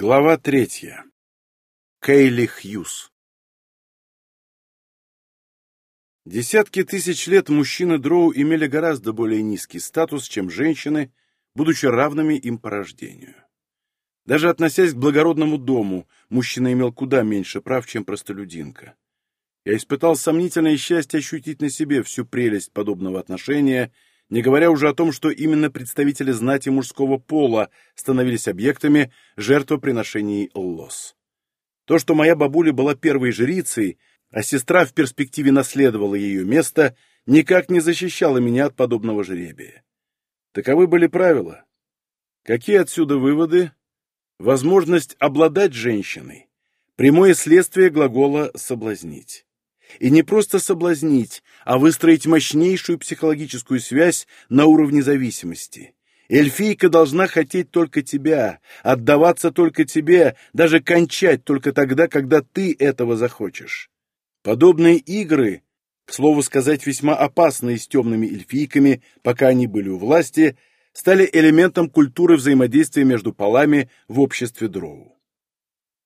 Глава третья. Кейли Хьюз. Десятки тысяч лет мужчины Дроу имели гораздо более низкий статус, чем женщины, будучи равными им по рождению. Даже относясь к благородному дому, мужчина имел куда меньше прав, чем простолюдинка. Я испытал сомнительное счастье ощутить на себе всю прелесть подобного отношения – не говоря уже о том, что именно представители знати мужского пола становились объектами жертвоприношений лос. То, что моя бабуля была первой жрицей, а сестра в перспективе наследовала ее место, никак не защищало меня от подобного жребия. Таковы были правила. Какие отсюда выводы? Возможность обладать женщиной. Прямое следствие глагола «соблазнить». И не просто соблазнить, а выстроить мощнейшую психологическую связь на уровне зависимости. Эльфийка должна хотеть только тебя, отдаваться только тебе, даже кончать только тогда, когда ты этого захочешь. Подобные игры, к слову сказать, весьма опасные с темными эльфийками, пока они были у власти, стали элементом культуры взаимодействия между полами в обществе дроу.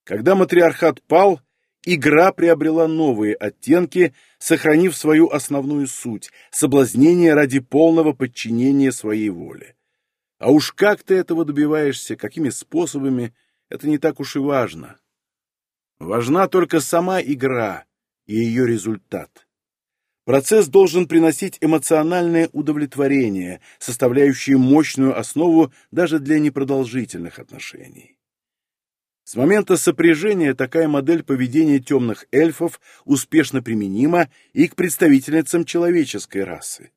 Когда матриархат пал, игра приобрела новые оттенки, сохранив свою основную суть – соблазнение ради полного подчинения своей воле. А уж как ты этого добиваешься, какими способами – это не так уж и важно. Важна только сама игра и ее результат. Процесс должен приносить эмоциональное удовлетворение, составляющее мощную основу даже для непродолжительных отношений. С момента сопряжения такая модель поведения темных эльфов успешно применима и к представительницам человеческой расы.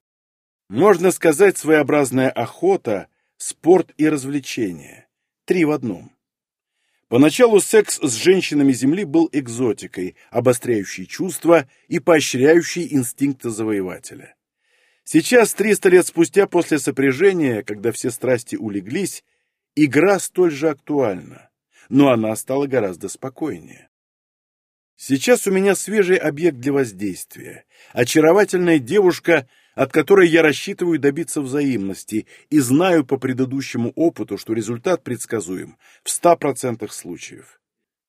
Можно сказать, своеобразная охота, спорт и развлечение. Три в одном. Поначалу секс с женщинами Земли был экзотикой, обостряющей чувства и поощряющей инстинкты завоевателя. Сейчас, 300 лет спустя после сопряжения, когда все страсти улеглись, игра столь же актуальна но она стала гораздо спокойнее. Сейчас у меня свежий объект для воздействия. Очаровательная девушка, от которой я рассчитываю добиться взаимности, и знаю по предыдущему опыту, что результат предсказуем в 100% случаев.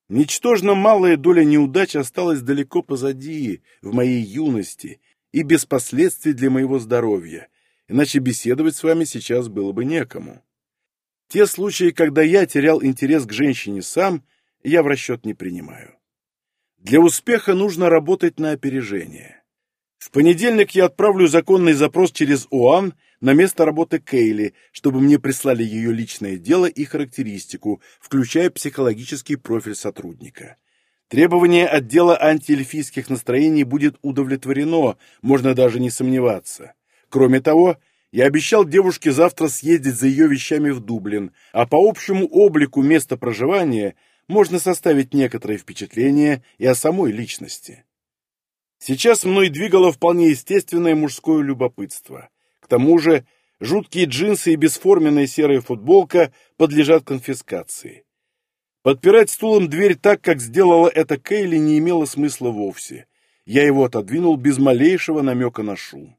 Ничтожно малая доля неудач осталась далеко позади, в моей юности, и без последствий для моего здоровья, иначе беседовать с вами сейчас было бы некому. Те случаи, когда я терял интерес к женщине сам, я в расчет не принимаю. Для успеха нужно работать на опережение. В понедельник я отправлю законный запрос через ОАН на место работы Кейли, чтобы мне прислали ее личное дело и характеристику, включая психологический профиль сотрудника. Требование отдела антиэльфийских настроений будет удовлетворено, можно даже не сомневаться. Кроме того, я обещал девушке завтра съездить за ее вещами в Дублин, а по общему облику места проживания можно составить некоторое впечатление и о самой личности. Сейчас мной двигало вполне естественное мужское любопытство. К тому же жуткие джинсы и бесформенная серая футболка подлежат конфискации. Подпирать стулом дверь так, как сделала это Кейли, не имело смысла вовсе. Я его отодвинул без малейшего намека на шум.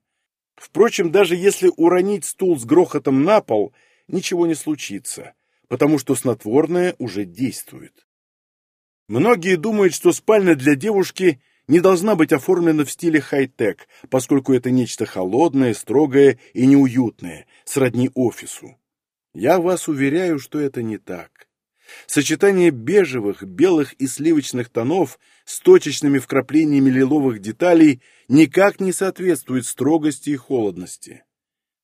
Впрочем, даже если уронить стул с грохотом на пол, ничего не случится, потому что снотворное уже действует. Многие думают, что спальня для девушки не должна быть оформлена в стиле хай-тек, поскольку это нечто холодное, строгое и неуютное, сродни офису. Я вас уверяю, что это не так. Сочетание бежевых, белых и сливочных тонов с точечными вкраплениями лиловых деталей никак не соответствует строгости и холодности.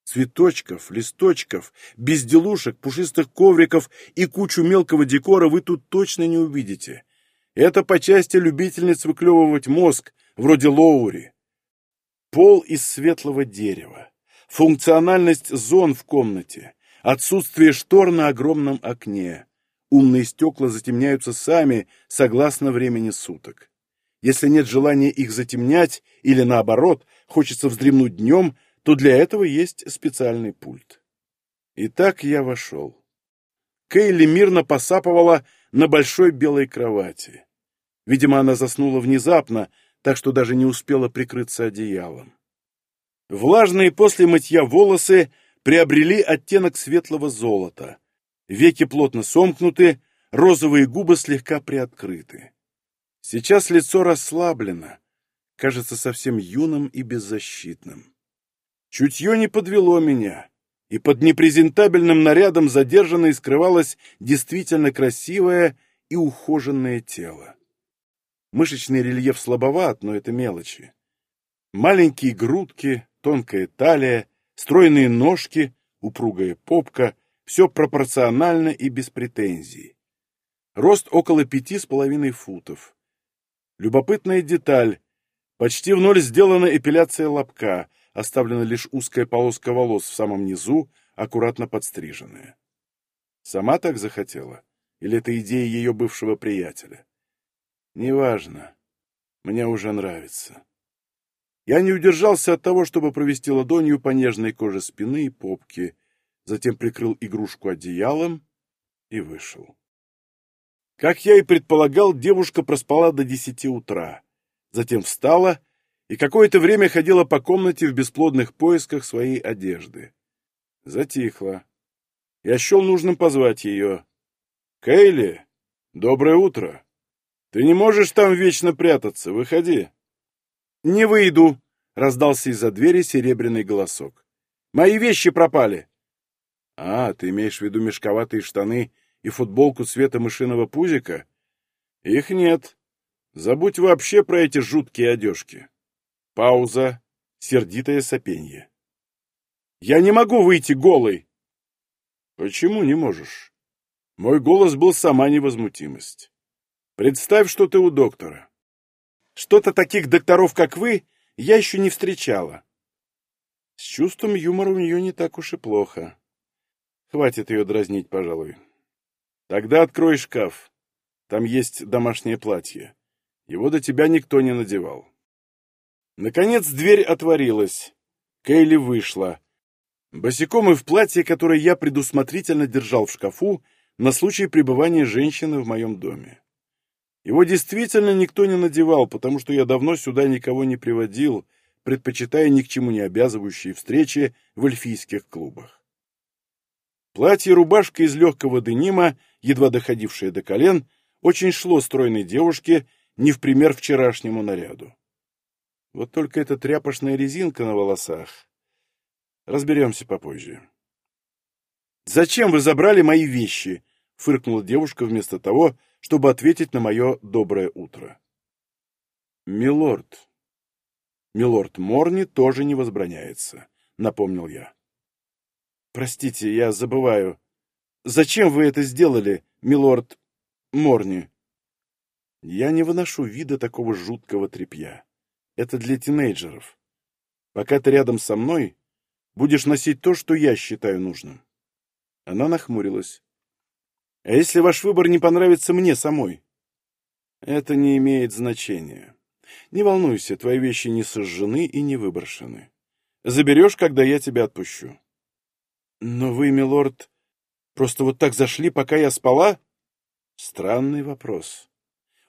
Цветочков, листочков, безделушек, пушистых ковриков и кучу мелкого декора вы тут точно не увидите. Это по части любительниц выклевывать мозг, вроде Лоури. Пол из светлого дерева, функциональность зон в комнате, отсутствие штор на огромном окне, Умные стекла затемняются сами, согласно времени суток. Если нет желания их затемнять, или наоборот, хочется вздремнуть днем, то для этого есть специальный пульт. Итак, я вошел. Кейли мирно посапывала на большой белой кровати. Видимо, она заснула внезапно, так что даже не успела прикрыться одеялом. Влажные после мытья волосы приобрели оттенок светлого золота, веки плотно сомкнуты, розовые губы слегка приоткрыты. Сейчас лицо расслаблено, кажется совсем юным и беззащитным. Чутье не подвело меня, и под непрезентабельным нарядом задержанной скрывалось действительно красивое и ухоженное тело. Мышечный рельеф слабоват, но это мелочи. Маленькие грудки, тонкая талия, стройные ножки, упругая попка — все пропорционально и без претензий. Рост около пяти с половиной футов. Любопытная деталь. Почти в ноль сделана эпиляция лобка, оставлена лишь узкая полоска волос в самом низу, аккуратно подстриженная. Сама так захотела? Или это идея ее бывшего приятеля? Неважно. Мне уже нравится. Я не удержался от того, чтобы провести ладонью по нежной коже спины и попки, затем прикрыл игрушку одеялом и вышел. Как я и предполагал, девушка проспала до десяти утра, затем встала и какое-то время ходила по комнате в бесплодных поисках своей одежды. Затихла. Я счел нужным позвать ее. «Кейли, доброе утро! Ты не можешь там вечно прятаться, выходи!» «Не выйду!» — раздался из-за двери серебряный голосок. «Мои вещи пропали!» «А, ты имеешь в виду мешковатые штаны и футболку цвета мышиного пузика? Их нет. Забудь вообще про эти жуткие одежки!» Пауза, сердитое сопенье. «Я не могу выйти голый!» «Почему не можешь?» Мой голос был сама невозмутимость. «Представь, что ты у доктора. Что-то таких докторов, как вы, я еще не встречала. С чувством юмора у нее не так уж и плохо. Хватит ее дразнить, пожалуй. Тогда открой шкаф. Там есть домашнее платье. Его до тебя никто не надевал. Наконец дверь отворилась. Кейли вышла. Босиком и в платье, которое я предусмотрительно держал в шкафу на случай пребывания женщины в моем доме. Его действительно никто не надевал, потому что я давно сюда никого не приводил, предпочитая ни к чему не обязывающие встречи в эльфийских клубах. Платье рубашка из легкого денима, едва доходившее до колен, очень шло стройной девушке, не в пример вчерашнему наряду. Вот только эта тряпочная резинка на волосах. Разберемся попозже. «Зачем вы забрали мои вещи?» — фыркнула девушка вместо того, чтобы ответить на мое доброе утро. «Милорд». «Милорд Морни тоже не возбраняется», — напомнил я. «Простите, я забываю. Зачем вы это сделали, милорд Морни?» «Я не выношу вида такого жуткого тряпья. Это для тинейджеров. Пока ты рядом со мной, будешь носить то, что я считаю нужным». Она нахмурилась. А если ваш выбор не понравится мне самой? Это не имеет значения. Не волнуйся, твои вещи не сожжены и не выброшены. Заберешь, когда я тебя отпущу. Но вы, милорд, просто вот так зашли, пока я спала? Странный вопрос.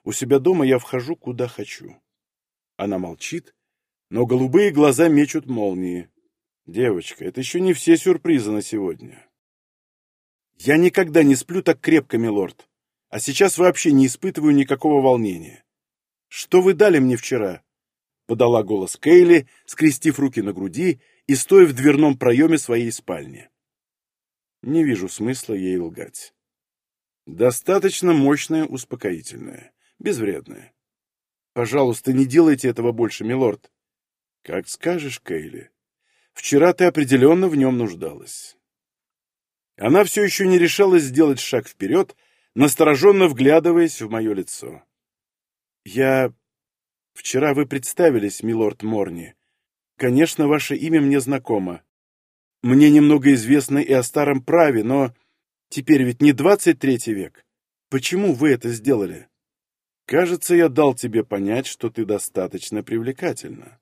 У себя дома я вхожу, куда хочу. Она молчит, но голубые глаза мечут молнии. Девочка, это еще не все сюрпризы на сегодня. Я никогда не сплю так крепко, милорд, а сейчас вообще не испытываю никакого волнения. Что вы дали мне вчера? Подала голос Кейли, скрестив руки на груди и стоя в дверном проеме своей спальни. Не вижу смысла ей лгать. Достаточно мощное успокоительное, безвредное. Пожалуйста, не делайте этого больше, милорд. Как скажешь, Кейли. Вчера ты определенно в нем нуждалась. Она все еще не решалась сделать шаг вперед, настороженно вглядываясь в мое лицо. «Я... Вчера вы представились, милорд Морни. Конечно, ваше имя мне знакомо. Мне немного известно и о старом праве, но теперь ведь не двадцать третий век. Почему вы это сделали? Кажется, я дал тебе понять, что ты достаточно привлекательна».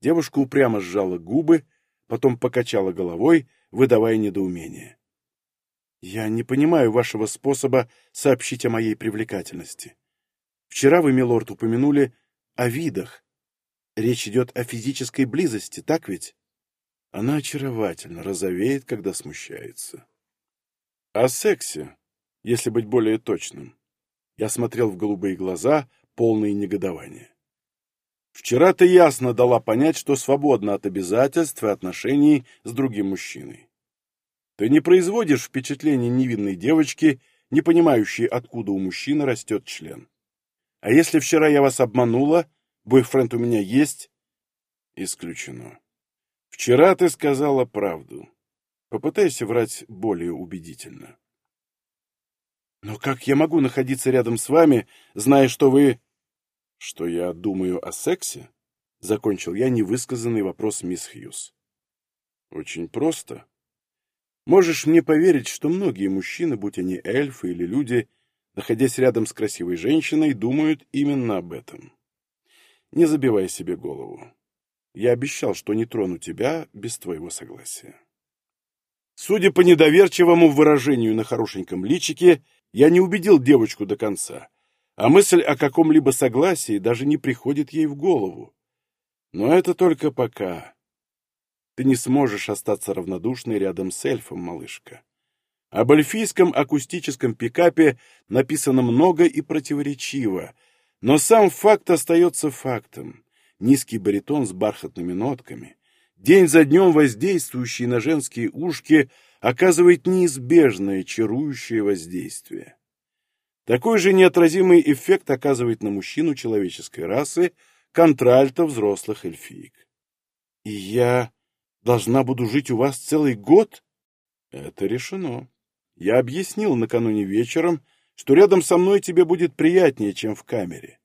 Девушка упрямо сжала губы, потом покачала головой, выдавая недоумение. «Я не понимаю вашего способа сообщить о моей привлекательности. Вчера вы, милорд, упомянули о видах. Речь идет о физической близости, так ведь? Она очаровательно розовеет, когда смущается. О сексе. если быть более точным. Я смотрел в голубые глаза, полные негодования. Вчера ты ясно дала понять, что свободна от обязательств и отношений с другим мужчиной. Ты не производишь впечатление невинной девочки, не понимающей, откуда у мужчины растет член. А если вчера я вас обманула, бойфренд у меня есть? Исключено. Вчера ты сказала правду. Попытайся врать более убедительно. Но как я могу находиться рядом с вами, зная, что вы... Что я думаю о сексе? Закончил я невысказанный вопрос мисс Хьюз. Очень просто. Можешь мне поверить, что многие мужчины, будь они эльфы или люди, находясь рядом с красивой женщиной, думают именно об этом. Не забивай себе голову. Я обещал, что не трону тебя без твоего согласия. Судя по недоверчивому выражению на хорошеньком личике, я не убедил девочку до конца, а мысль о каком-либо согласии даже не приходит ей в голову. Но это только пока. Ты не сможешь остаться равнодушной рядом с эльфом, малышка. Об эльфийском акустическом пикапе написано много и противоречиво, но сам факт остается фактом. Низкий баритон с бархатными нотками, день за днем воздействующий на женские ушки, оказывает неизбежное чарующее воздействие. Такой же неотразимый эффект оказывает на мужчину человеческой расы контральто взрослых эльфиек. «И я должна буду жить у вас целый год?» «Это решено. Я объяснил накануне вечером, что рядом со мной тебе будет приятнее, чем в камере.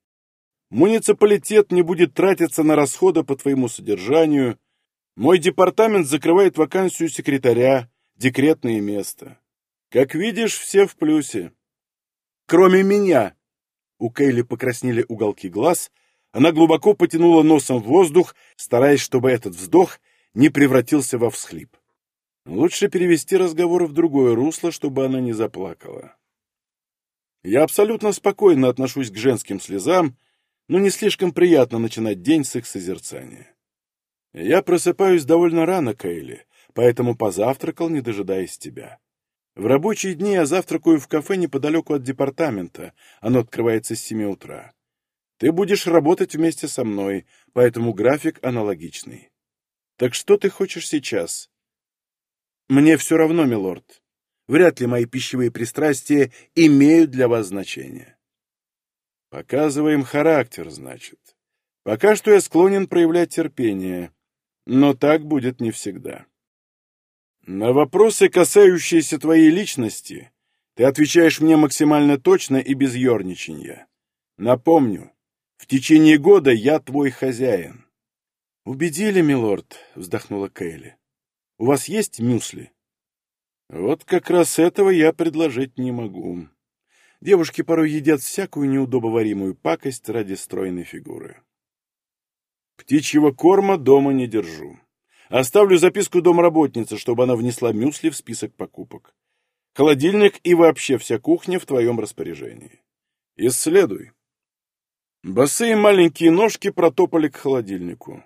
Муниципалитет не будет тратиться на расходы по твоему содержанию. Мой департамент закрывает вакансию секретаря, декретное место. Как видишь, все в плюсе. Кроме меня. У Кейли покраснели уголки глаз, она глубоко потянула носом в воздух, стараясь, чтобы этот вздох не превратился во всхлип. Лучше перевести разговор в другое русло, чтобы она не заплакала. Я абсолютно спокойно отношусь к женским слезам, но не слишком приятно начинать день с их созерцания. Я просыпаюсь довольно рано, Кейли, поэтому позавтракал, не дожидаясь тебя. В рабочие дни я завтракаю в кафе неподалеку от департамента, оно открывается с семи утра. Ты будешь работать вместе со мной, поэтому график аналогичный. Так что ты хочешь сейчас? Мне все равно, милорд. Вряд ли мои пищевые пристрастия имеют для вас значение. Показываем характер, значит. Пока что я склонен проявлять терпение, но так будет не всегда. На вопросы, касающиеся твоей личности, ты отвечаешь мне максимально точно и без ерничания. Напомню, в течение года я твой хозяин. «Убедили, милорд», — вздохнула Кейли. «У вас есть мюсли?» «Вот как раз этого я предложить не могу. Девушки порой едят всякую неудобоваримую пакость ради стройной фигуры». «Птичьего корма дома не держу. Оставлю записку домработнице, чтобы она внесла мюсли в список покупок. Холодильник и вообще вся кухня в твоем распоряжении. Исследуй. Босые маленькие ножки протопали к холодильнику.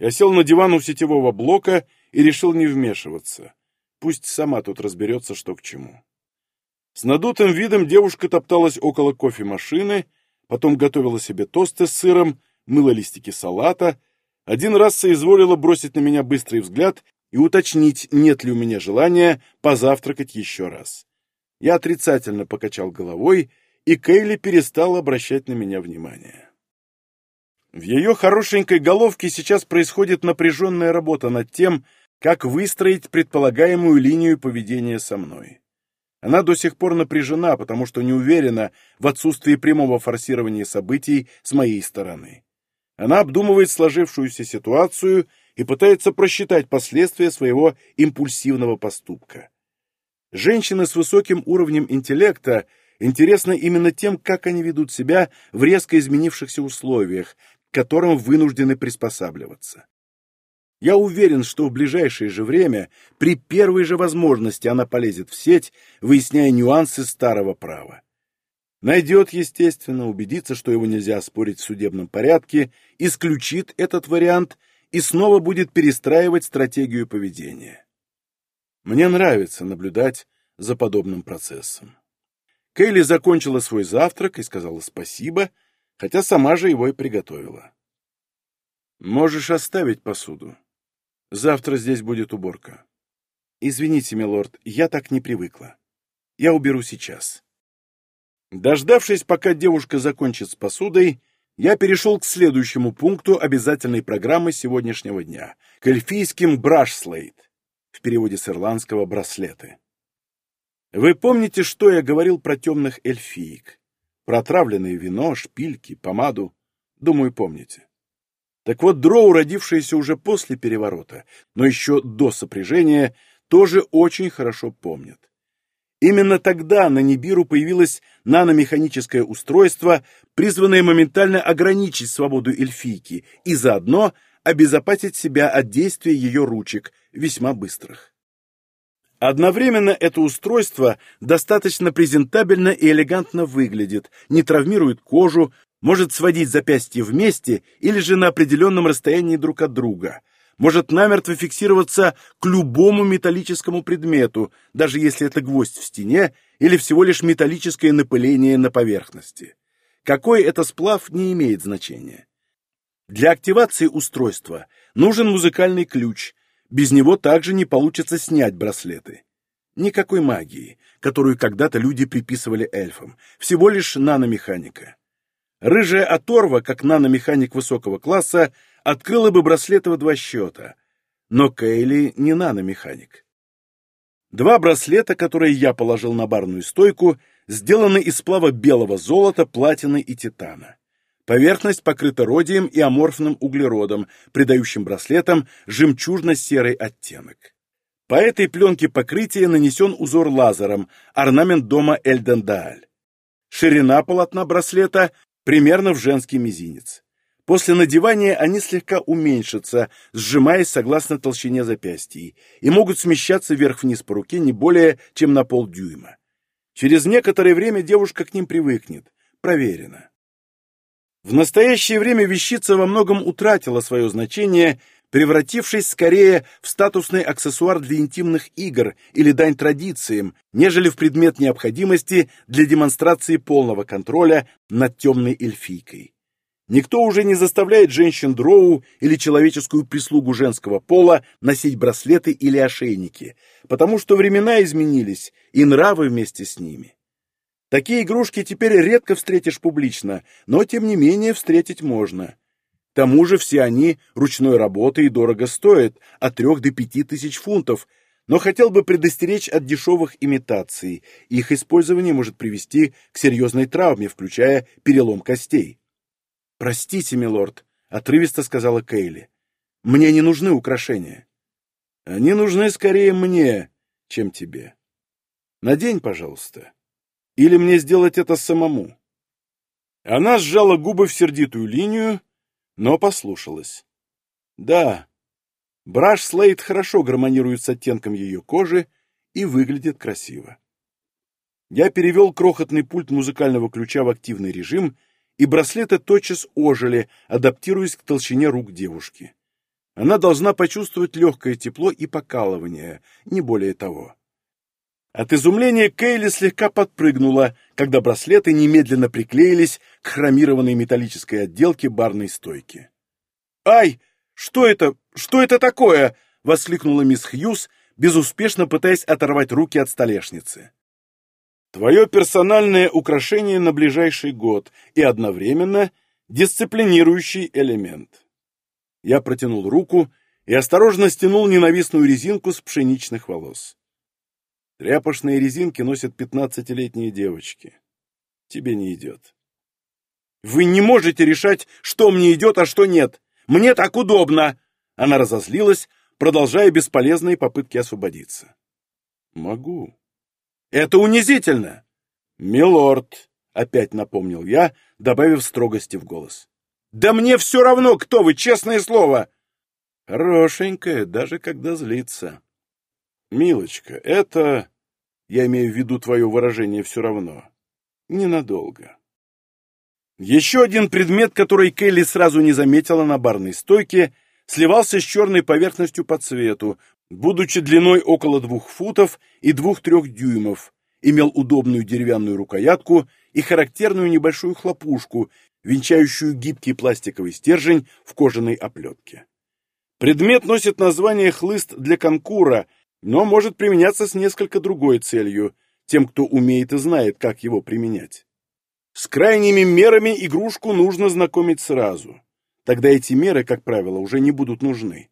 Я сел на диван у сетевого блока и решил не вмешиваться. Пусть сама тут разберется, что к чему. С надутым видом девушка топталась около кофемашины, потом готовила себе тосты с сыром, мыла листики салата, один раз соизволила бросить на меня быстрый взгляд и уточнить, нет ли у меня желания позавтракать еще раз. Я отрицательно покачал головой, и Кейли перестала обращать на меня внимание. В ее хорошенькой головке сейчас происходит напряженная работа над тем, как выстроить предполагаемую линию поведения со мной. Она до сих пор напряжена, потому что не уверена в отсутствии прямого форсирования событий с моей стороны. Она обдумывает сложившуюся ситуацию и пытается просчитать последствия своего импульсивного поступка. Женщины с высоким уровнем интеллекта интересны именно тем, как они ведут себя в резко изменившихся условиях, к которым вынуждены приспосабливаться. Я уверен, что в ближайшее же время, при первой же возможности, она полезет в сеть, выясняя нюансы старого права. Найдет, естественно, убедится, что его нельзя спорить в судебном порядке, исключит этот вариант и снова будет перестраивать стратегию поведения. Мне нравится наблюдать за подобным процессом. Кейли закончила свой завтрак и сказала спасибо, хотя сама же его и приготовила. «Можешь оставить посуду. Завтра здесь будет уборка». «Извините, милорд, я так не привыкла. Я уберу сейчас». Дождавшись, пока девушка закончит с посудой, я перешел к следующему пункту обязательной программы сегодняшнего дня — к эльфийским брашслейт, в переводе с ирландского «браслеты». Вы помните, что я говорил про темных эльфиек? Про отравленное вино, шпильки, помаду? Думаю, помните. Так вот, дроу, родившиеся уже после переворота, но еще до сопряжения, тоже очень хорошо помнят. Именно тогда на Нибиру появилось наномеханическое устройство, призванное моментально ограничить свободу эльфийки и заодно обезопасить себя от действия ее ручек, весьма быстрых. Одновременно это устройство достаточно презентабельно и элегантно выглядит, не травмирует кожу, может сводить запястья вместе или же на определенном расстоянии друг от друга – может намертво фиксироваться к любому металлическому предмету, даже если это гвоздь в стене или всего лишь металлическое напыление на поверхности. Какой это сплав, не имеет значения. Для активации устройства нужен музыкальный ключ, без него также не получится снять браслеты. Никакой магии, которую когда-то люди приписывали эльфам, всего лишь наномеханика. Рыжая оторва, как наномеханик высокого класса, открыла бы браслеты в два счета. Но Кейли не наномеханик. Два браслета, которые я положил на барную стойку, сделаны из сплава белого золота, платины и титана. Поверхность покрыта родием и аморфным углеродом, придающим браслетам жемчужно-серый оттенок. По этой пленке покрытия нанесен узор лазером, орнамент дома Эльдендааль. Ширина полотна браслета примерно в женский мизинец. После надевания они слегка уменьшатся, сжимаясь согласно толщине запястья, и могут смещаться вверх-вниз по руке не более, чем на полдюйма. Через некоторое время девушка к ним привыкнет. Проверено. В настоящее время вещица во многом утратила свое значение, превратившись скорее в статусный аксессуар для интимных игр или дань традициям, нежели в предмет необходимости для демонстрации полного контроля над темной эльфийкой. Никто уже не заставляет женщин дроу или человеческую прислугу женского пола носить браслеты или ошейники, потому что времена изменились, и нравы вместе с ними. Такие игрушки теперь редко встретишь публично, но тем не менее встретить можно. Тому же все они ручной работы и дорого стоят, от трех до пяти тысяч фунтов, но хотел бы предостеречь от дешевых имитаций. Их использование может привести к серьезной травме, включая перелом костей. «Простите, милорд», — отрывисто сказала Кейли. «Мне не нужны украшения». «Они нужны скорее мне, чем тебе. Надень, пожалуйста. Или мне сделать это самому?» Она сжала губы в сердитую линию, но послушалась. «Да, браш Слейд хорошо гармонирует с оттенком ее кожи и выглядит красиво». Я перевел крохотный пульт музыкального ключа в активный режим и браслеты тотчас ожили, адаптируясь к толщине рук девушки. Она должна почувствовать легкое тепло и покалывание, не более того. От изумления Кейли слегка подпрыгнула, когда браслеты немедленно приклеились к хромированной металлической отделке барной стойки. «Ай! Что это? Что это такое?» — воскликнула мисс Хьюз, безуспешно пытаясь оторвать руки от столешницы. Твое персональное украшение на ближайший год и одновременно дисциплинирующий элемент. Я протянул руку и осторожно стянул ненавистную резинку с пшеничных волос. Тряпочные резинки носят пятнадцатилетние девочки. Тебе не идет. Вы не можете решать, что мне идет, а что нет. Мне так удобно. Она разозлилась, продолжая бесполезные попытки освободиться. Могу. Это унизительно!» «Милорд!» — опять напомнил я, добавив строгости в голос. «Да мне все равно, кто вы, честное слово!» «Хорошенькая, даже когда злится». «Милочка, это...» Я имею в виду твое выражение «все равно». Ненадолго. Еще один предмет, который Келли сразу не заметила на барной стойке, сливался с черной поверхностью по цвету, будучи длиной около двух футов и двух-трех дюймов, имел удобную деревянную рукоятку и характерную небольшую хлопушку, венчающую гибкий пластиковый стержень в кожаной оплетке. Предмет носит название хлыст для конкура, но может применяться с несколько другой целью, тем, кто умеет и знает, как его применять. С крайними мерами игрушку нужно знакомить сразу. Тогда эти меры, как правило, уже не будут нужны.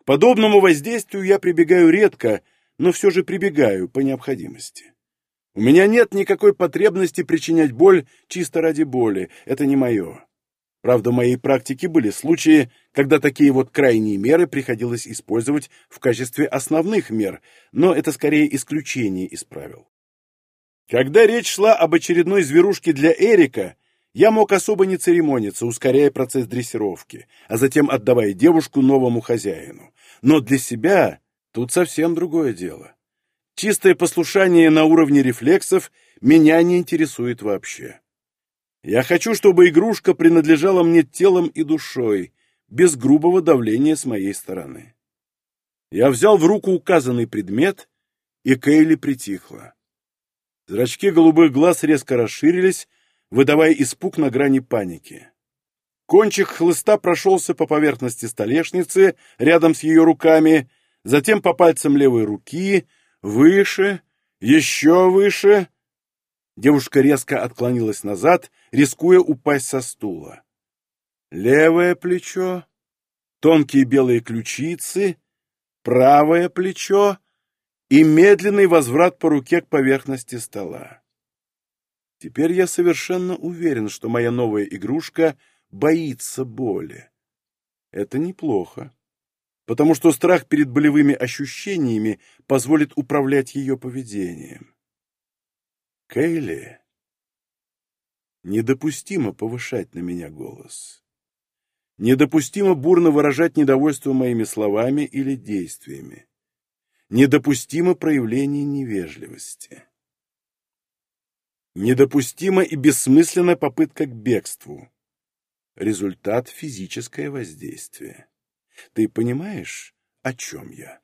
К подобному воздействию я прибегаю редко, но все же прибегаю по необходимости. У меня нет никакой потребности причинять боль чисто ради боли, это не мое. Правда, в моей практике были случаи, когда такие вот крайние меры приходилось использовать в качестве основных мер, но это скорее исключение из правил. Когда речь шла об очередной зверушке для Эрика, я мог особо не церемониться, ускоряя процесс дрессировки, а затем отдавая девушку новому хозяину. Но для себя тут совсем другое дело. Чистое послушание на уровне рефлексов меня не интересует вообще. Я хочу, чтобы игрушка принадлежала мне телом и душой, без грубого давления с моей стороны. Я взял в руку указанный предмет, и Кейли притихла. Зрачки голубых глаз резко расширились, выдавая испуг на грани паники. Кончик хлыста прошелся по поверхности столешницы рядом с ее руками, затем по пальцам левой руки, выше, еще выше. Девушка резко отклонилась назад, рискуя упасть со стула. Левое плечо, тонкие белые ключицы, правое плечо и медленный возврат по руке к поверхности стола. Теперь я совершенно уверен, что моя новая игрушка боится боли. Это неплохо, потому что страх перед болевыми ощущениями позволит управлять ее поведением. Кейли, недопустимо повышать на меня голос. Недопустимо бурно выражать недовольство моими словами или действиями. Недопустимо проявление невежливости. Недопустима и бессмысленная попытка к бегству. Результат – физическое воздействие. Ты понимаешь, о чем я?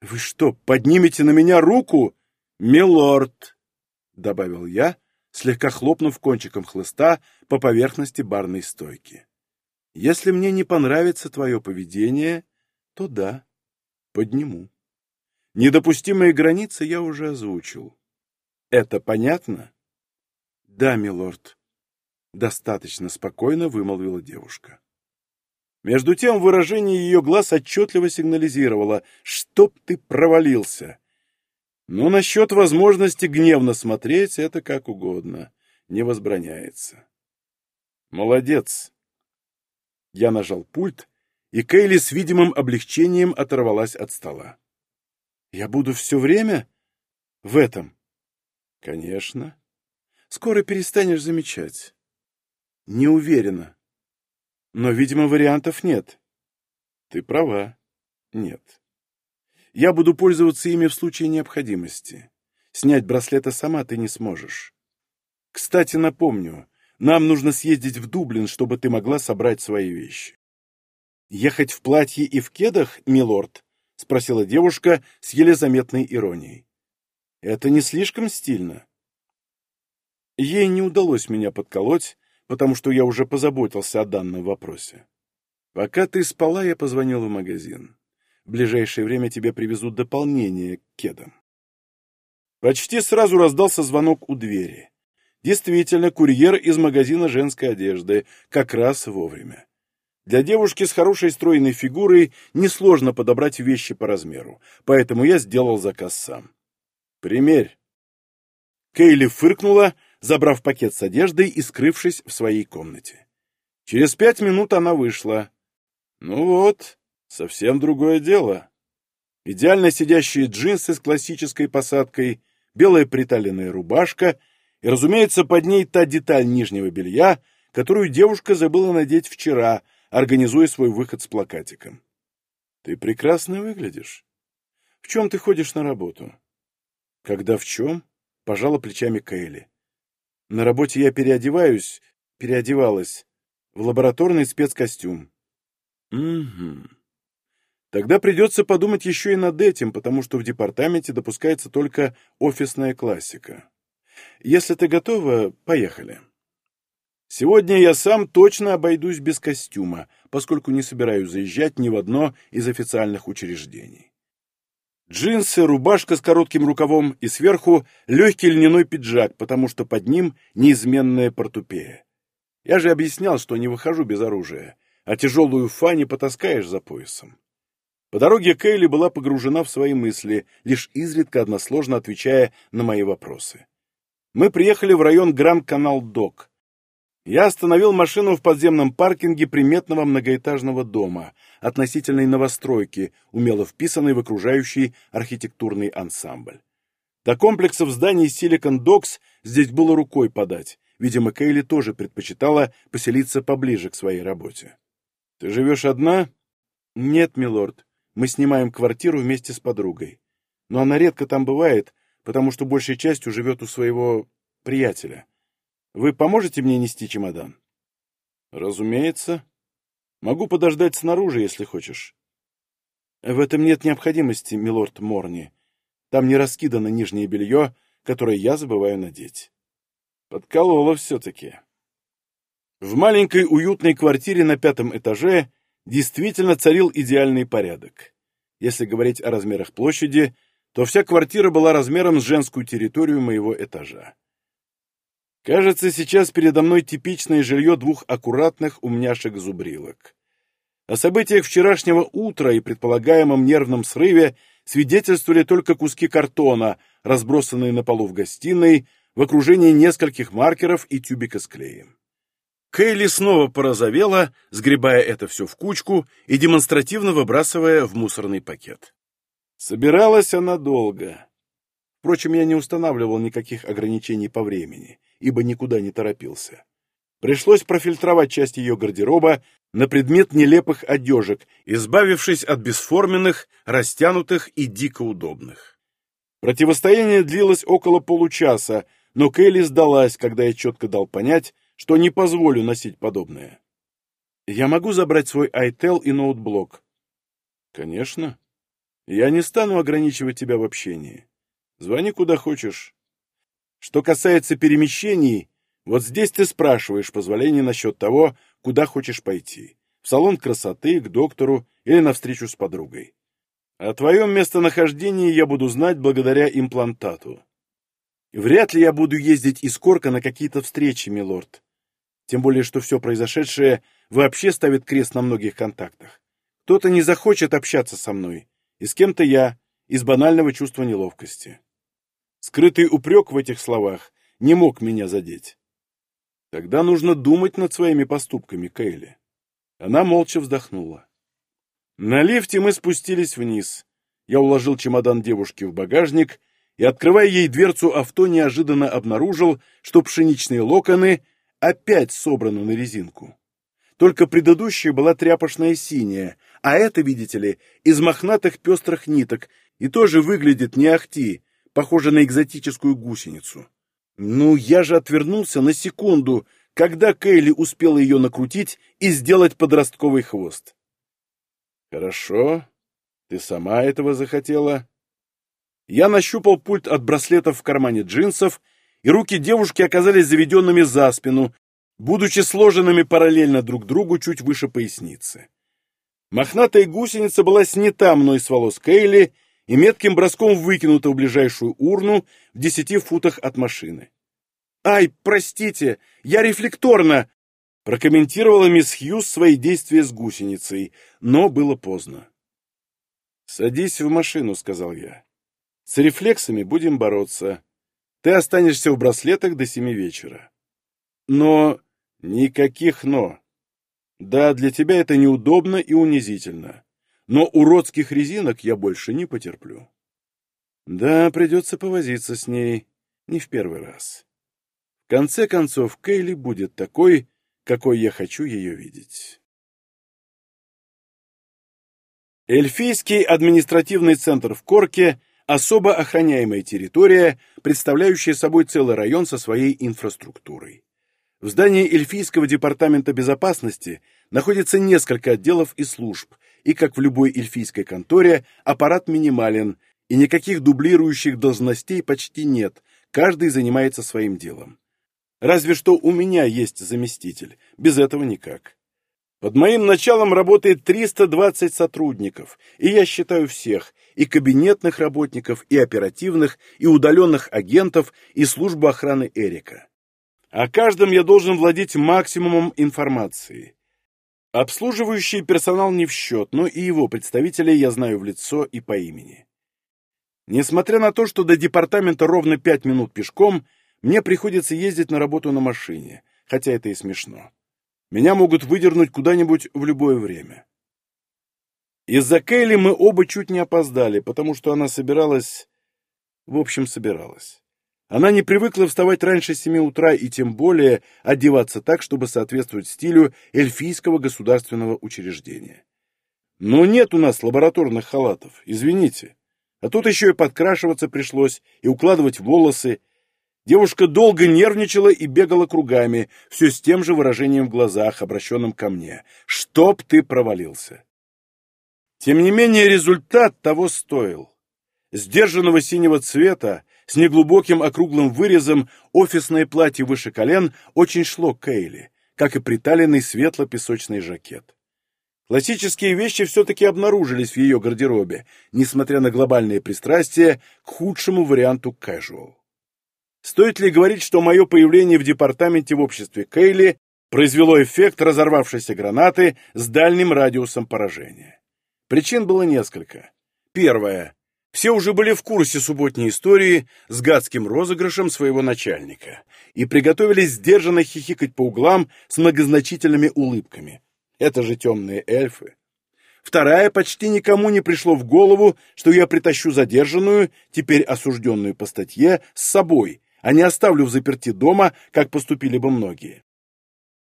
«Вы что, поднимете на меня руку?» «Милорд», — добавил я, слегка хлопнув кончиком хлыста по поверхности барной стойки. «Если мне не понравится твое поведение, то да, подниму. Недопустимые границы я уже озвучил. Это понятно? Да, милорд. Достаточно спокойно вымолвила девушка. Между тем выражение ее глаз отчетливо сигнализировало «Чтоб ты провалился!» Но насчет возможности гневно смотреть это как угодно, не возбраняется. Молодец. Я нажал пульт, и Кейли с видимым облегчением оторвалась от стола. Я буду все время в этом? Конечно. Скоро перестанешь замечать. Не уверена. Но, видимо, вариантов нет. Ты права. Нет. Я буду пользоваться ими в случае необходимости. Снять браслета сама ты не сможешь. Кстати, напомню, нам нужно съездить в Дублин, чтобы ты могла собрать свои вещи. Ехать в платье и в кедах, милорд? — спросила девушка с еле заметной иронией. Это не слишком стильно. Ей не удалось меня подколоть, потому что я уже позаботился о данном вопросе. Пока ты спала, я позвонил в магазин. В ближайшее время тебе привезут дополнение к кедам. Почти сразу раздался звонок у двери. Действительно, курьер из магазина женской одежды, как раз вовремя. Для девушки с хорошей стройной фигурой несложно подобрать вещи по размеру, поэтому я сделал заказ сам. «Примерь». Кейли фыркнула, забрав пакет с одеждой и скрывшись в своей комнате. Через пять минут она вышла. Ну вот, совсем другое дело. Идеально сидящие джинсы с классической посадкой, белая приталенная рубашка и, разумеется, под ней та деталь нижнего белья, которую девушка забыла надеть вчера, организуя свой выход с плакатиком. «Ты прекрасно выглядишь. В чем ты ходишь на работу?» «Когда в чем?» — пожала плечами Кейли. «На работе я переодеваюсь, переодевалась, в лабораторный спецкостюм». «Угу. Тогда придется подумать еще и над этим, потому что в департаменте допускается только офисная классика. Если ты готова, поехали. Сегодня я сам точно обойдусь без костюма, поскольку не собираюсь заезжать ни в одно из официальных учреждений. Джинсы, рубашка с коротким рукавом и сверху легкий льняной пиджак, потому что под ним неизменная портупея. Я же объяснял, что не выхожу без оружия, а тяжелую фа не потаскаешь за поясом. По дороге Кейли была погружена в свои мысли, лишь изредка односложно отвечая на мои вопросы. Мы приехали в район Гранд-Канал-Док, я остановил машину в подземном паркинге приметного многоэтажного дома, относительной новостройки, умело вписанной в окружающий архитектурный ансамбль. До комплексов зданий Silicon Docs здесь было рукой подать. Видимо, Кейли тоже предпочитала поселиться поближе к своей работе. «Ты живешь одна?» «Нет, милорд. Мы снимаем квартиру вместе с подругой. Но она редко там бывает, потому что большей частью живет у своего приятеля. Вы поможете мне нести чемодан? Разумеется. Могу подождать снаружи, если хочешь. В этом нет необходимости, милорд Морни. Там не раскидано нижнее белье, которое я забываю надеть. Подколола все-таки. В маленькой уютной квартире на пятом этаже действительно царил идеальный порядок. Если говорить о размерах площади, то вся квартира была размером с женскую территорию моего этажа. Кажется, сейчас передо мной типичное жилье двух аккуратных умняшек-зубрилок. О событиях вчерашнего утра и предполагаемом нервном срыве свидетельствовали только куски картона, разбросанные на полу в гостиной, в окружении нескольких маркеров и тюбика с клеем. Кейли снова порозовела, сгребая это все в кучку и демонстративно выбрасывая в мусорный пакет. Собиралась она долго. Впрочем, я не устанавливал никаких ограничений по времени ибо никуда не торопился. Пришлось профильтровать часть ее гардероба на предмет нелепых одежек, избавившись от бесформенных, растянутых и дико удобных. Противостояние длилось около получаса, но Келли сдалась, когда я четко дал понять, что не позволю носить подобное. «Я могу забрать свой iTel и ноутблок?» «Конечно. Я не стану ограничивать тебя в общении. Звони куда хочешь. Что касается перемещений, вот здесь ты спрашиваешь позволение насчет того, куда хочешь пойти. В салон красоты, к доктору или на встречу с подругой. О твоем местонахождении я буду знать благодаря имплантату. Вряд ли я буду ездить из Корка на какие-то встречи, милорд. Тем более, что все произошедшее вообще ставит крест на многих контактах. Кто-то не захочет общаться со мной, и с кем-то я, из банального чувства неловкости. Скрытый упрек в этих словах не мог меня задеть. Тогда нужно думать над своими поступками, Кейли. Она молча вздохнула. На лифте мы спустились вниз. Я уложил чемодан девушки в багажник и, открывая ей дверцу авто, неожиданно обнаружил, что пшеничные локоны опять собраны на резинку. Только предыдущая была тряпочная синяя, а это, видите ли, из мохнатых пестрых ниток, и тоже выглядит не ахти, похожа на экзотическую гусеницу. Ну, я же отвернулся на секунду, когда Кейли успела ее накрутить и сделать подростковый хвост. Хорошо, ты сама этого захотела. Я нащупал пульт от браслетов в кармане джинсов, и руки девушки оказались заведенными за спину, будучи сложенными параллельно друг другу чуть выше поясницы. Мохнатая гусеница была снята мной с волос Кейли и метким броском выкинута в ближайшую урну в десяти футах от машины. «Ай, простите, я рефлекторно!» прокомментировала мисс Хьюз свои действия с гусеницей, но было поздно. «Садись в машину», — сказал я. «С рефлексами будем бороться. Ты останешься в браслетах до семи вечера». «Но...» «Никаких «но». Да, для тебя это неудобно и унизительно но уродских резинок я больше не потерплю. Да, придется повозиться с ней не в первый раз. В конце концов, Кейли будет такой, какой я хочу ее видеть. Эльфийский административный центр в Корке – особо охраняемая территория, представляющая собой целый район со своей инфраструктурой. В здании Эльфийского департамента безопасности находится несколько отделов и служб, и, как в любой эльфийской конторе, аппарат минимален, и никаких дублирующих должностей почти нет, каждый занимается своим делом. Разве что у меня есть заместитель, без этого никак. Под моим началом работает 320 сотрудников, и я считаю всех, и кабинетных работников, и оперативных, и удаленных агентов, и службу охраны Эрика. О каждом я должен владеть максимумом информации. Обслуживающий персонал не в счет, но и его представителей я знаю в лицо и по имени. Несмотря на то, что до департамента ровно пять минут пешком, мне приходится ездить на работу на машине, хотя это и смешно. Меня могут выдернуть куда-нибудь в любое время. Из-за Кейли мы оба чуть не опоздали, потому что она собиралась... В общем, собиралась. Она не привыкла вставать раньше семи утра и тем более одеваться так, чтобы соответствовать стилю эльфийского государственного учреждения. Но нет у нас лабораторных халатов, извините. А тут еще и подкрашиваться пришлось, и укладывать волосы, Девушка долго нервничала и бегала кругами, все с тем же выражением в глазах, обращенным ко мне. «Чтоб ты провалился!» Тем не менее, результат того стоил. Сдержанного синего цвета, с неглубоким округлым вырезом, офисное платье выше колен очень шло Кейли, как и приталенный светло-песочный жакет. Классические вещи все-таки обнаружились в ее гардеробе, несмотря на глобальные пристрастия к худшему варианту casual. Стоит ли говорить, что мое появление в департаменте в обществе Кейли произвело эффект разорвавшейся гранаты с дальним радиусом поражения? Причин было несколько. Первое. Все уже были в курсе субботней истории с гадским розыгрышем своего начальника и приготовились сдержанно хихикать по углам с многозначительными улыбками. Это же темные эльфы. Вторая, почти никому не пришло в голову, что я притащу задержанную, теперь осужденную по статье, с собой, а не оставлю в заперти дома, как поступили бы многие.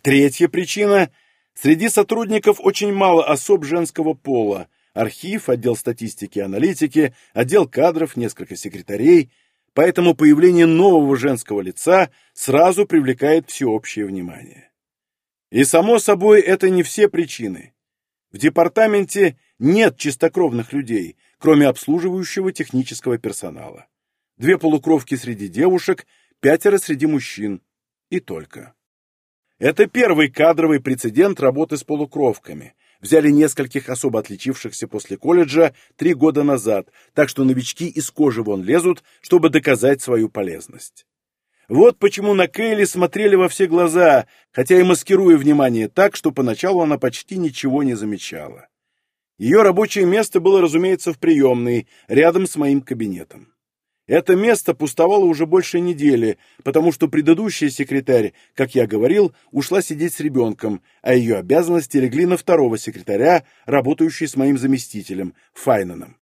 Третья причина – среди сотрудников очень мало особ женского пола, архив, отдел статистики и аналитики, отдел кадров, несколько секретарей, поэтому появление нового женского лица сразу привлекает всеобщее внимание. И, само собой, это не все причины. В департаменте нет чистокровных людей, кроме обслуживающего технического персонала две полукровки среди девушек, пятеро среди мужчин. И только. Это первый кадровый прецедент работы с полукровками. Взяли нескольких особо отличившихся после колледжа три года назад, так что новички из кожи вон лезут, чтобы доказать свою полезность. Вот почему на Кейли смотрели во все глаза, хотя и маскируя внимание так, что поначалу она почти ничего не замечала. Ее рабочее место было, разумеется, в приемной, рядом с моим кабинетом. Это место пустовало уже больше недели, потому что предыдущая секретарь, как я говорил, ушла сидеть с ребенком, а ее обязанности легли на второго секретаря, работающий с моим заместителем, Файнаном.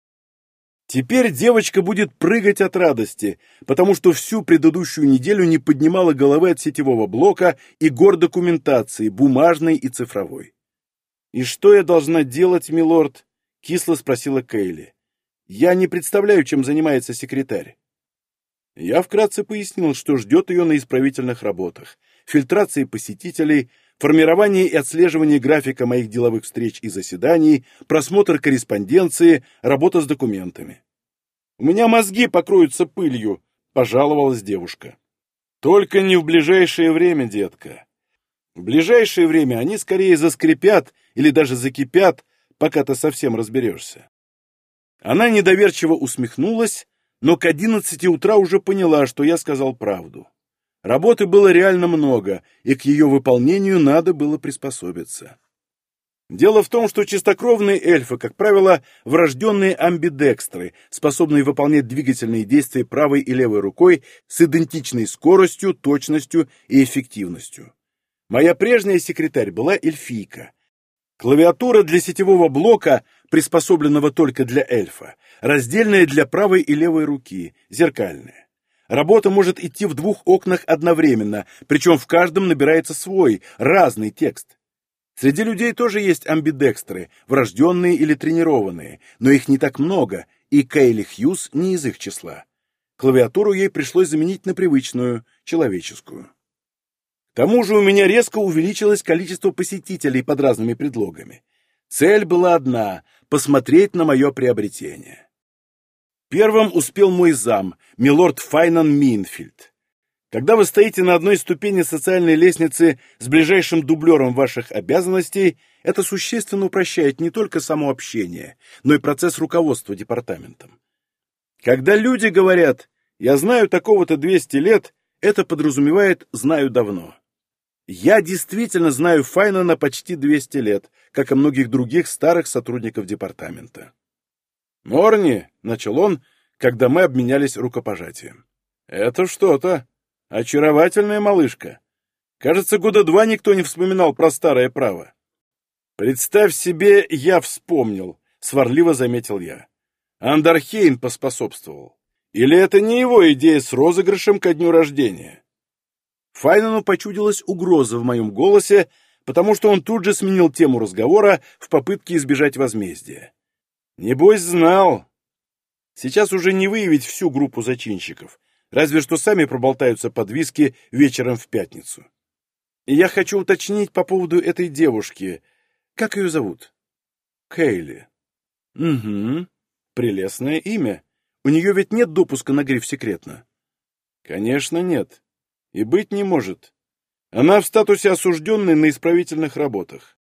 Теперь девочка будет прыгать от радости, потому что всю предыдущую неделю не поднимала головы от сетевого блока и гор документации, бумажной и цифровой. «И что я должна делать, милорд?» — кисло спросила Кейли. Я не представляю, чем занимается секретарь. Я вкратце пояснил, что ждет ее на исправительных работах, фильтрации посетителей, формирование и отслеживание графика моих деловых встреч и заседаний, просмотр корреспонденции, работа с документами. «У меня мозги покроются пылью», — пожаловалась девушка. «Только не в ближайшее время, детка. В ближайшее время они скорее заскрипят или даже закипят, пока ты совсем разберешься. Она недоверчиво усмехнулась, но к одиннадцати утра уже поняла, что я сказал правду. Работы было реально много, и к ее выполнению надо было приспособиться. Дело в том, что чистокровные эльфы, как правило, врожденные амбидекстры, способные выполнять двигательные действия правой и левой рукой с идентичной скоростью, точностью и эффективностью. Моя прежняя секретарь была эльфийка. Клавиатура для сетевого блока приспособленного только для эльфа, раздельная для правой и левой руки, зеркальная. Работа может идти в двух окнах одновременно, причем в каждом набирается свой, разный текст. Среди людей тоже есть амбидекстры, врожденные или тренированные, но их не так много, и Кейли Хьюз не из их числа. Клавиатуру ей пришлось заменить на привычную, человеческую. К тому же у меня резко увеличилось количество посетителей под разными предлогами. Цель была одна — посмотреть на мое приобретение. Первым успел мой зам, милорд Файнан Минфильд. Когда вы стоите на одной ступени социальной лестницы с ближайшим дублером ваших обязанностей, это существенно упрощает не только само общение, но и процесс руководства департаментом. Когда люди говорят «я знаю такого-то 200 лет», это подразумевает «знаю давно». Я действительно знаю Файнана почти 200 лет, как и многих других старых сотрудников департамента. «Морни», — начал он, когда мы обменялись рукопожатием. «Это что-то. Очаровательная малышка. Кажется, года два никто не вспоминал про старое право». «Представь себе, я вспомнил», — сварливо заметил я. Андархейн поспособствовал. Или это не его идея с розыгрышем ко дню рождения? Файнану почудилась угроза в моем голосе, потому что он тут же сменил тему разговора в попытке избежать возмездия. Небось, знал. Сейчас уже не выявить всю группу зачинщиков, разве что сами проболтаются под виски вечером в пятницу. И я хочу уточнить по поводу этой девушки. Как ее зовут? Кейли. Угу. Прелестное имя. У нее ведь нет допуска на гриф «секретно». Конечно, нет. И быть не может. Она в статусе осужденной на исправительных работах.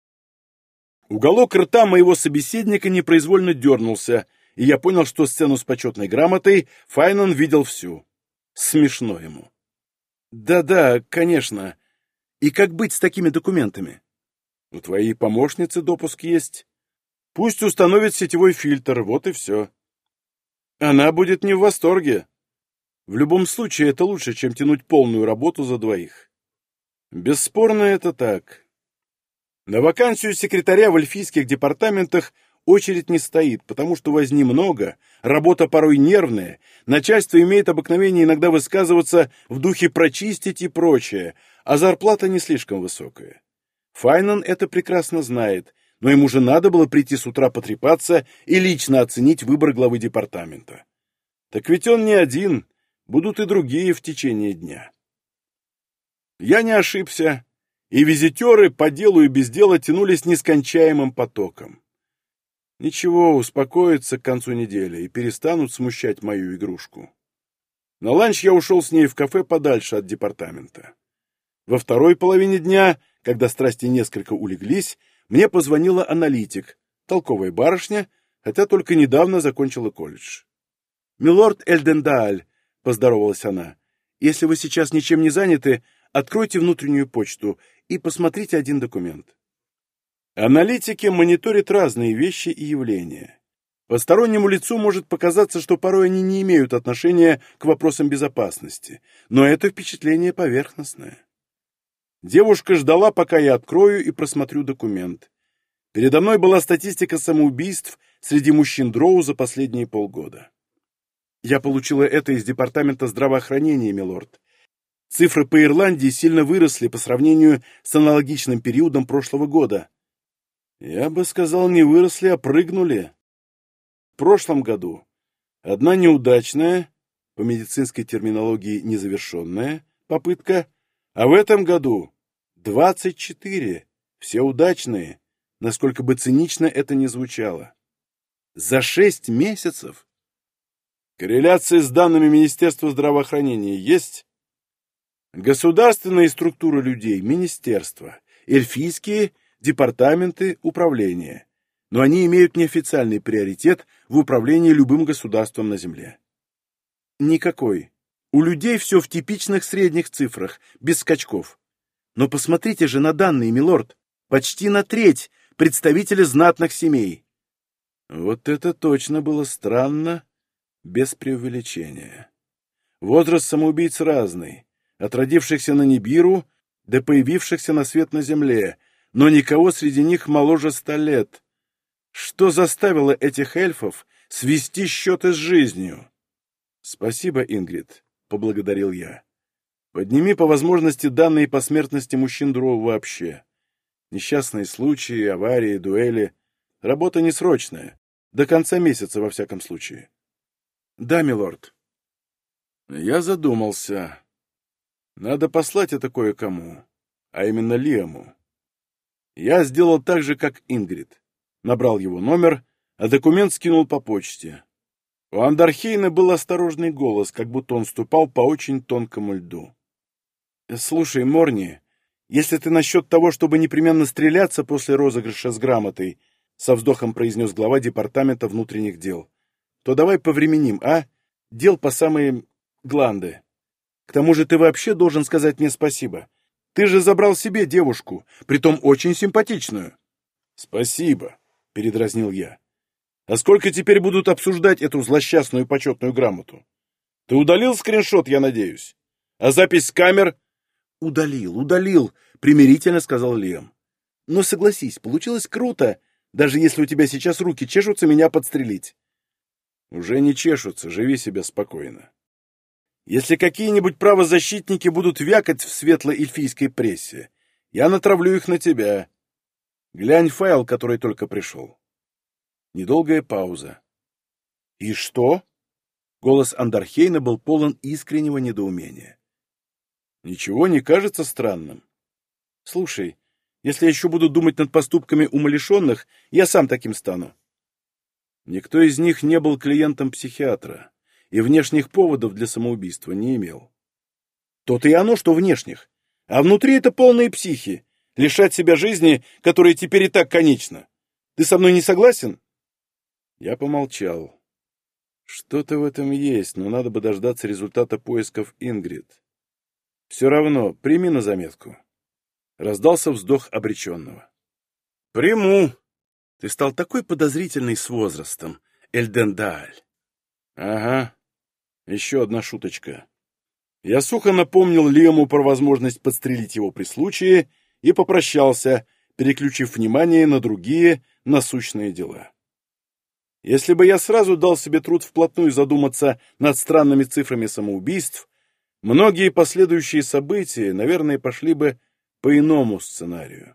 Уголок рта моего собеседника непроизвольно дернулся, и я понял, что сцену с почетной грамотой Файнан видел всю. Смешно ему. «Да-да, конечно. И как быть с такими документами?» «У твоей помощницы допуск есть. Пусть установит сетевой фильтр, вот и все». «Она будет не в восторге. В любом случае, это лучше, чем тянуть полную работу за двоих». «Бесспорно, это так. На вакансию секретаря в эльфийских департаментах очередь не стоит, потому что возни много, работа порой нервная, начальство имеет обыкновение иногда высказываться в духе прочистить и прочее, а зарплата не слишком высокая. Файнан это прекрасно знает, но ему же надо было прийти с утра потрепаться и лично оценить выбор главы департамента. Так ведь он не один, будут и другие в течение дня. Я не ошибся и визитеры по делу и без дела тянулись нескончаемым потоком. Ничего, успокоятся к концу недели и перестанут смущать мою игрушку. На ланч я ушел с ней в кафе подальше от департамента. Во второй половине дня, когда страсти несколько улеглись, мне позвонила аналитик, толковая барышня, хотя только недавно закончила колледж. «Милорд Эльдендааль», — поздоровалась она, — «если вы сейчас ничем не заняты, откройте внутреннюю почту и посмотрите один документ. Аналитики мониторят разные вещи и явления. Постороннему лицу может показаться, что порой они не имеют отношения к вопросам безопасности, но это впечатление поверхностное. Девушка ждала, пока я открою и просмотрю документ. Передо мной была статистика самоубийств среди мужчин Дроу за последние полгода. Я получила это из департамента здравоохранения, милорд. Цифры по Ирландии сильно выросли по сравнению с аналогичным периодом прошлого года. Я бы сказал, не выросли, а прыгнули. В прошлом году одна неудачная, по медицинской терминологии незавершенная, попытка, а в этом году 24, все удачные, насколько бы цинично это ни звучало. За шесть месяцев? Корреляция с данными Министерства здравоохранения есть? Государственные структуры людей, министерства, эльфийские, департаменты, управления. Но они имеют неофициальный приоритет в управлении любым государством на Земле. Никакой. У людей все в типичных средних цифрах, без скачков. Но посмотрите же на данные, милорд. Почти на треть представители знатных семей. Вот это точно было странно, без преувеличения. Возраст самоубийц разный от родившихся на Нибиру до появившихся на свет на земле, но никого среди них моложе ста лет. Что заставило этих эльфов свести счеты с жизнью? Спасибо, Ингрид, — поблагодарил я. Подними по возможности данные по смертности мужчин дров вообще. Несчастные случаи, аварии, дуэли. Работа не срочная. До конца месяца, во всяком случае. Да, милорд. Я задумался. Надо послать это кое-кому, а именно Лиаму. Я сделал так же, как Ингрид. набрал его номер, а документ скинул по почте. У Андархейна был осторожный голос, как будто он ступал по очень тонкому льду. «Слушай, Морни, если ты насчет того, чтобы непременно стреляться после розыгрыша с грамотой, со вздохом произнес глава департамента внутренних дел, то давай повременим, а? Дел по самые гланды. К тому же ты вообще должен сказать мне спасибо. Ты же забрал себе девушку, притом очень симпатичную. Спасибо, передразнил я. А сколько теперь будут обсуждать эту злосчастную почетную грамоту? Ты удалил скриншот, я надеюсь? А запись с камер? Удалил, удалил, примирительно сказал Лем. Но согласись, получилось круто, даже если у тебя сейчас руки чешутся меня подстрелить. Уже не чешутся, живи себе спокойно. Если какие-нибудь правозащитники будут вякать в светло-эльфийской прессе, я натравлю их на тебя. Глянь файл, который только пришел. Недолгая пауза. «И что?» Голос Андархейна был полон искреннего недоумения. «Ничего не кажется странным. Слушай, если я еще буду думать над поступками умалишенных, я сам таким стану». Никто из них не был клиентом психиатра и внешних поводов для самоубийства не имел. То-то и оно, что внешних. А внутри это полные психи. Лишать себя жизни, которая теперь и так конечна. Ты со мной не согласен? Я помолчал. Что-то в этом есть, но надо бы дождаться результата поисков Ингрид. Все равно, прими на заметку. Раздался вздох обреченного. Приму. Ты стал такой подозрительный с возрастом, Эльдендаль. Ага. Еще одна шуточка. Я сухо напомнил Лему про возможность подстрелить его при случае и попрощался, переключив внимание на другие насущные дела. Если бы я сразу дал себе труд вплотную задуматься над странными цифрами самоубийств, многие последующие события, наверное, пошли бы по иному сценарию.